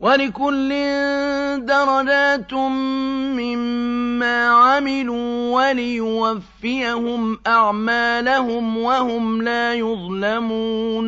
وَلِكُلٍّ دَرَجَاتٌ مِّمَّا عَمِلُوا ۖ وَلِيُوَفِّيَهُمْ أَعْمَالَهُمْ وَهُمْ لَا يُظْلَمُونَ